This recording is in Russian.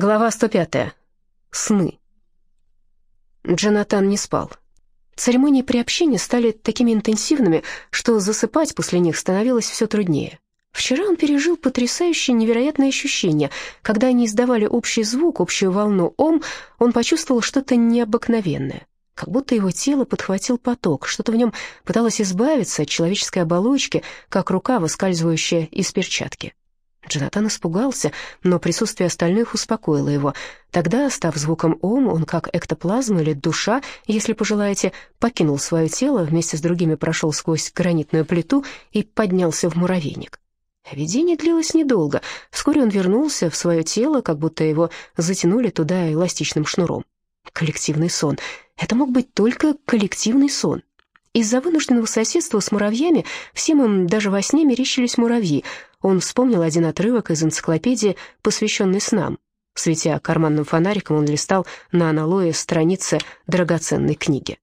Глава 105. Сны. Джонатан не спал. Церемонии приобщения стали такими интенсивными, что засыпать после них становилось все труднее. Вчера он пережил потрясающее невероятное ощущение. Когда они издавали общий звук, общую волну «Ом», он почувствовал что-то необыкновенное. Как будто его тело подхватил поток, что-то в нем пыталось избавиться от человеческой оболочки, как рука, выскальзывающая из перчатки. Джонатан испугался, но присутствие остальных успокоило его. Тогда, став звуком «Ом», он, как эктоплазма или душа, если пожелаете, покинул свое тело, вместе с другими прошел сквозь гранитную плиту и поднялся в муравейник. Видение длилось недолго. Вскоре он вернулся в свое тело, как будто его затянули туда эластичным шнуром. Коллективный сон. Это мог быть только коллективный сон. Из-за вынужденного соседства с муравьями всем им даже во сне мерещились муравьи. Он вспомнил один отрывок из энциклопедии, посвященный снам. Светя карманным фонариком, он листал на аналое страницы драгоценной книги.